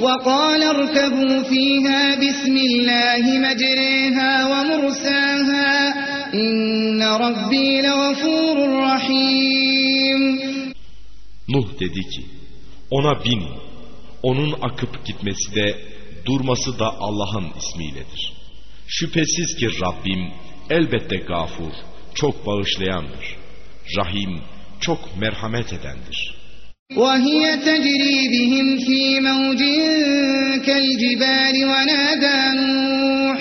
وقال اركبوا فيها بسم الله مجريها ومرساها إن ربي لغفور رحيم Nuh dedi ki, ona bin, onun akıp gitmesi de, durması da Allah'ın ismiyledir. Şüphesiz ki Rabbim elbette gafur, çok bağışlayandır. Rahim, çok merhamet edendir. وهي تجري بهم في موج كالجبال ونادى نوح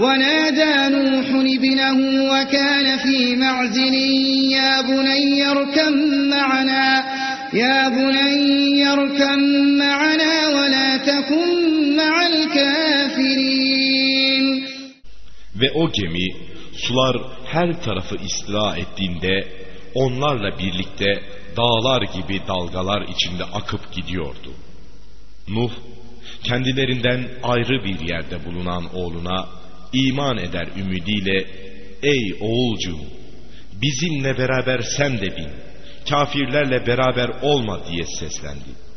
ونادى نوح ابنه وكان في معزل يا بني اركم معنا يا بني اركم معنا ولا تكن مع الكافرين. Ve o gemi sular her tarafı istila ettiğinde onlarla birlikte dağlar gibi dalgalar içinde akıp gidiyordu. Nuh kendilerinden ayrı bir yerde bulunan oğluna iman eder ümidiyle ey oğulcuğum bizimle beraber sen de bin kafirlerle beraber olma diye seslendi.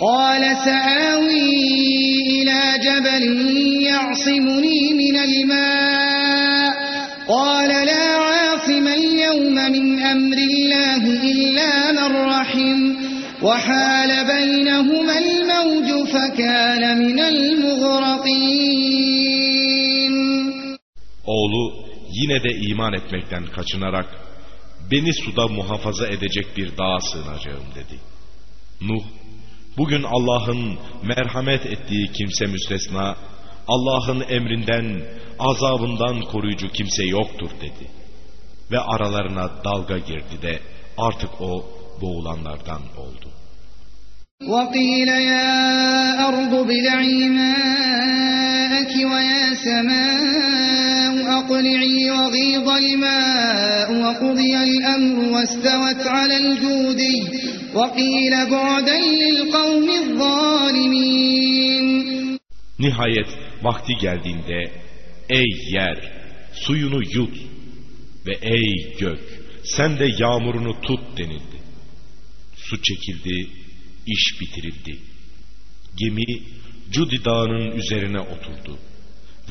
قال سآوي إلى جبل يعصمني من الماء قال لا عاصم اليوم من أمر الله إلا من رحم وحال بينهما الموج فكان من المغرقين Oğlu yine de iman etmekten kaçınarak beni suda muhafaza edecek bir dağa sığınacağım dedi. Nuh bugün Allah'ın merhamet ettiği kimse müstesna Allah'ın emrinden azabından koruyucu kimse yoktur dedi. Ve aralarına dalga girdi de artık o boğulanlardan oldu. وقيل يا أرض ابلعي ماءك ويا سماء أقلعي وغيض الماء وقضي الأمر واستوت على الجودي وقيل بعدا للقوم الظالمين Nihayet vakti geldiğinde ey yer suyunu yut ve ey gök sen de yağmurunu tut denildi. Su çekildi, iş bitirildi. Gemi Cudi dağının üzerine oturdu.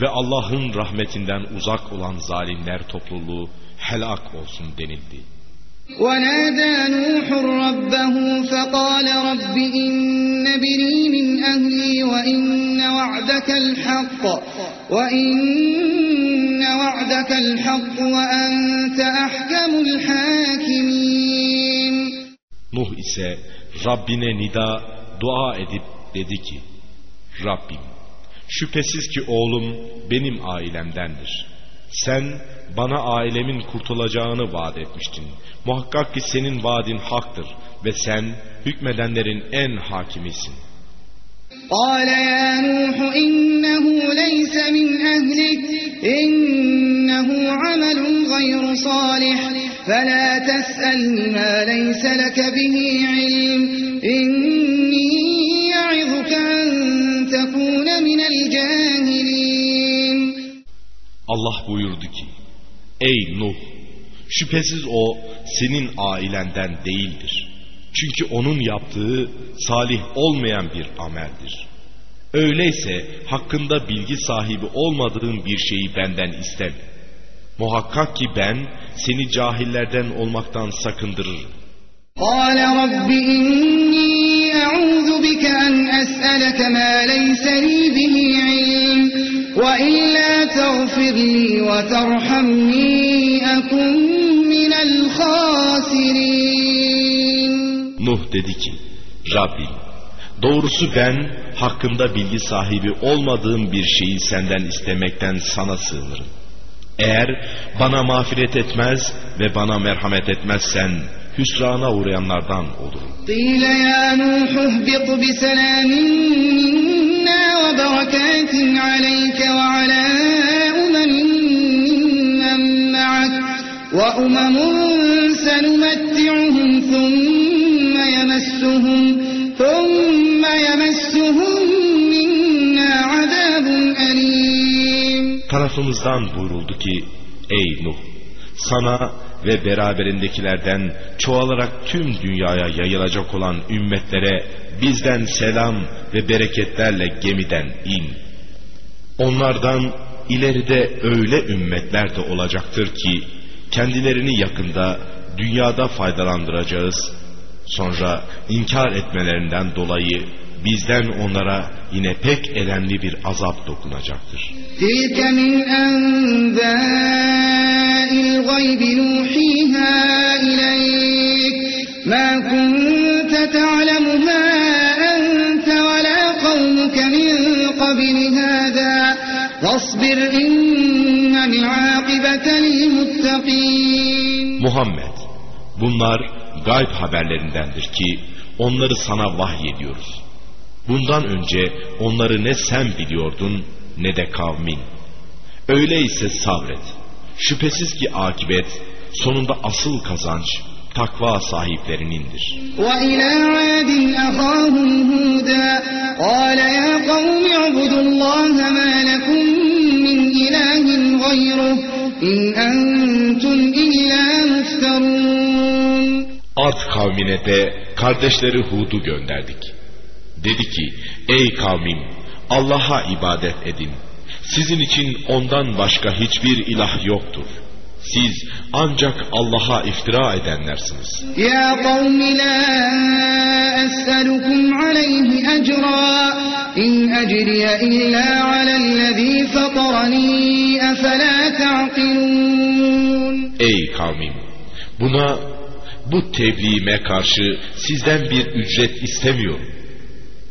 Ve Allah'ın rahmetinden uzak olan zalimler topluluğu helak olsun denildi. ونادى نوح ربه فقال رب إن بني من أهلي وإن وعدك الحق وإن وعدك الحق وأنت أحكم الحاكمين Nuh ise Rabbine nida dua edip dedi ki Rabbim şüphesiz ki oğlum benim ailemdendir. Sen bana ailemin kurtulacağını vaat etmiştin. Muhakkak ki senin vaadin haktır ve sen hükmedenlerin en hakimisin. قال يا نوح إنه ليس من أهلك إنه عمل غير صالح فلا تسألني ما ليس لك به علم إني Allah buyurdu ki Ey Nuh şüphesiz o senin ailenden değildir. Çünkü onun yaptığı salih olmayan bir ameldir. Öyleyse hakkında bilgi sahibi olmadığın bir şeyi benden isteme. Muhakkak ki ben seni cahillerden olmaktan sakındırırım. قال رب إني أعوذ بك أن أسألك ما ليس لي به علم وإلا تغفر لي وترحمني أكن من الخاسرين Nuh dedi ki Rabbim doğrusu ben hakkında bilgi sahibi olmadığım bir şeyi senden istemekten sana sığınırım. Eğer bana mağfiret etmez ve bana merhamet etmezsen hüsrana uğrayanlardan olurum. قيل يا نوح اهبط بسلام منا وبركات عليك وعلى أمم من معك وأمم سنمتعهم ثم يمسهم ثم يمسهم منا عذاب أليم Tarafımızdan buyuruldu ki ey Nuh sana ve beraberindekilerden çoğalarak tüm dünyaya yayılacak olan ümmetlere bizden selam ve bereketlerle gemiden in. Onlardan ileride öyle ümmetler de olacaktır ki kendilerini yakında dünyada faydalandıracağız. Sonra inkar etmelerinden dolayı bizden onlara yine pek elemli bir azap dokunacaktır. Tilke min enbâil gaybi nuhiha ileyk ma kunte te'alemuha ente ve la kavmuke min qabli hâdâ fasbir innel âkibete lil muttaqîn Muhammed bunlar gayb haberlerindendir ki onları sana vahyediyoruz. Bundan önce onları ne sen biliyordun ne de kavmin. Öyleyse sabret. Şüphesiz ki akibet sonunda asıl kazanç takva sahiplerinindir. وَإِلَى عَادٍ أَخَاهُمْ هُودًا قَالَ يَا قَوْمِ اعْبُدُوا اللَّهَ مَا لَكُمْ مِنْ إِلَٰهٍ غَيْرُهُ إِنْ أَنْتُمْ إِلَّا مُفْتَرُونَ Ad kavmine de kardeşleri Hud'u gönderdik. Dedi ki ey kavmim Allah'a ibadet edin. Sizin için ondan başka hiçbir ilah yoktur. Siz ancak Allah'a iftira edenlersiniz. Ya kavmi la es'elukum aleyhi ecra. İn ecriye illa alellezî fatarani efelâ ta'kilûn. Ey kavmim! Buna, bu tebliğime karşı sizden bir ücret istemiyorum.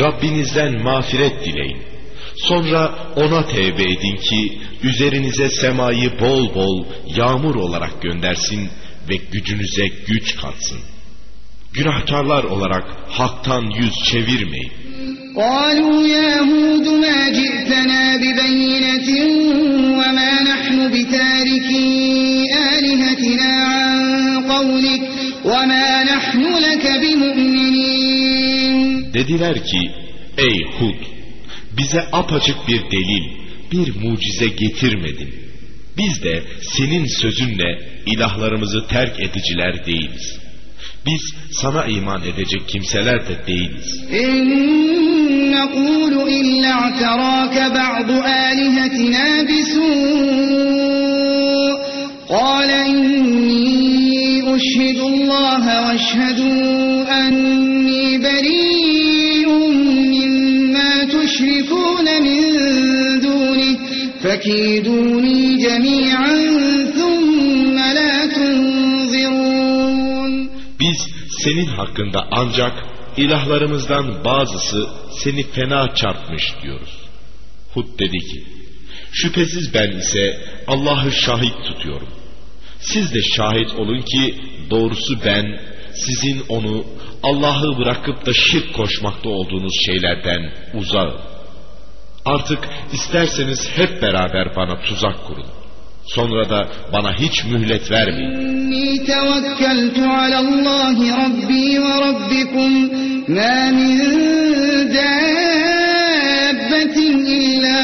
Rabbinizden mağfiret dileyin. Sonra ona tevbe edin ki üzerinize semayı bol bol yağmur olarak göndersin ve gücünüze güç katsın. Günahkarlar olarak haktan yüz çevirmeyin. قالوا يا هود ما جئتنا ببينة وما نحن بتاركي آلهتنا عن قولك وما نحن لك بمؤمنين Dediler ki ey Hud bize apaçık bir delil bir mucize getirmedin. Biz de senin sözünle ilahlarımızı terk ediciler değiliz. Biz sana iman edecek kimseler de değiliz. إن نقول إلا اعتراك بعض آلهتنا بسوء قال إني أشهد الله واشهدوا أني فكيدوني جميعا ثم لا تنظرون Biz senin hakkında ancak ilahlarımızdan bazısı seni fena çarpmış diyoruz. Hud dedi ki, şüphesiz ben ise Allah'ı şahit tutuyorum. Siz de şahit olun ki doğrusu ben sizin onu Allah'ı bırakıp da şirk koşmakta olduğunuz şeylerden uzağım. Artık isterseniz hep beraber bana tuzak kurun. Sonra da bana hiç mühlet vermeyin. İnni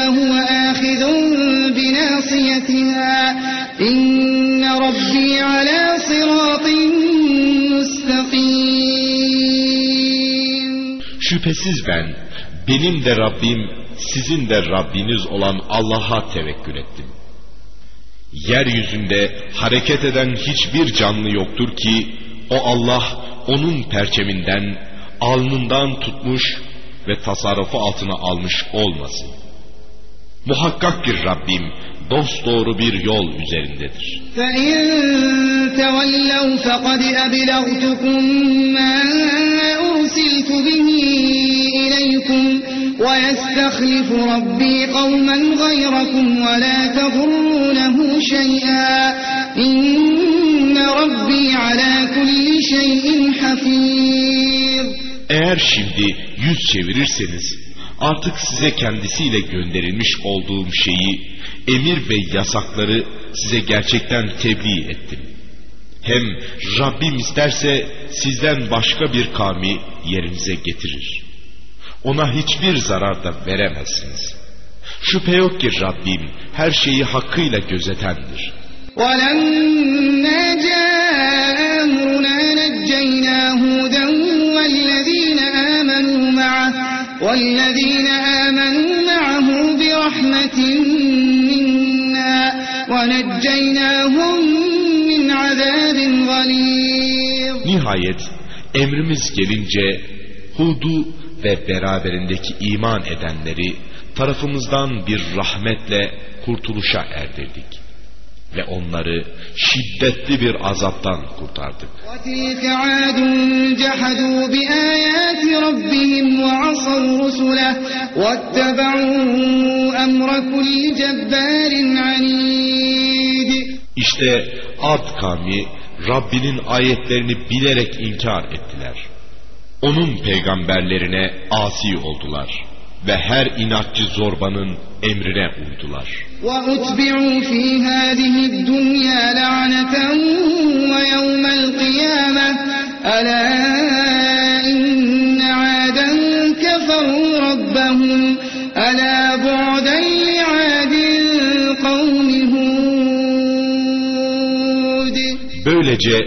huve ahidun binasiyetiha Şüphesiz ben, benim de Rabbim, sizin de Rabbiniz olan Allah'a tevekkül ettim. Yeryüzünde hareket eden hiçbir canlı yoktur ki, o Allah onun perçeminden, alnından tutmuş ve tasarrufu altına almış olmasın. Muhakkak ki Rabbim dosdoğru bir yol üzerindedir. فإن تولوا فقد أبلغتكم ما أرسلت به إليكم ويستخلف ربي قوما غيركم ولا تضرونه شيئا إن ربي على كل شيء حفيظ Eğer şimdi yüz çevirirseniz artık size kendisiyle gönderilmiş olduğum şeyi, emir ve yasakları size gerçekten tebliğ ettim. Hem Rabbim isterse sizden başka bir kavmi yerinize getirir. Ona hiçbir zarar da veremezsiniz. Şüphe yok ki Rabbim her şeyi hakkıyla gözetendir. ولما جاء أمرنا نجينا هودا والذين آمنوا معه والذين آمنوا معه برحمة منا ونجيناهم من عذاب غليظ Nihayet emrimiz gelince Hud'u ve beraberindeki iman edenleri tarafımızdan bir rahmetle kurtuluşa erdirdik. Ve onları şiddetli bir azaptan kurtardık. İşte Ad kavmi Rabbinin ayetlerini bilerek inkar ettiler. Onun peygamberlerine asi oldular ve her inatçı zorbanın emrine uydular. وأتبعوا في هذه الدنيا لعنة ويوم القيامة ألا إن عادا كفروا ربهم Böylece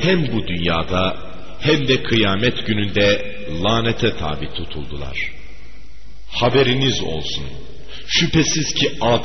hem bu dünyada hem de kıyamet gününde lanete tabi tutuldular. Haberiniz olsun. Şüphesiz ki Ad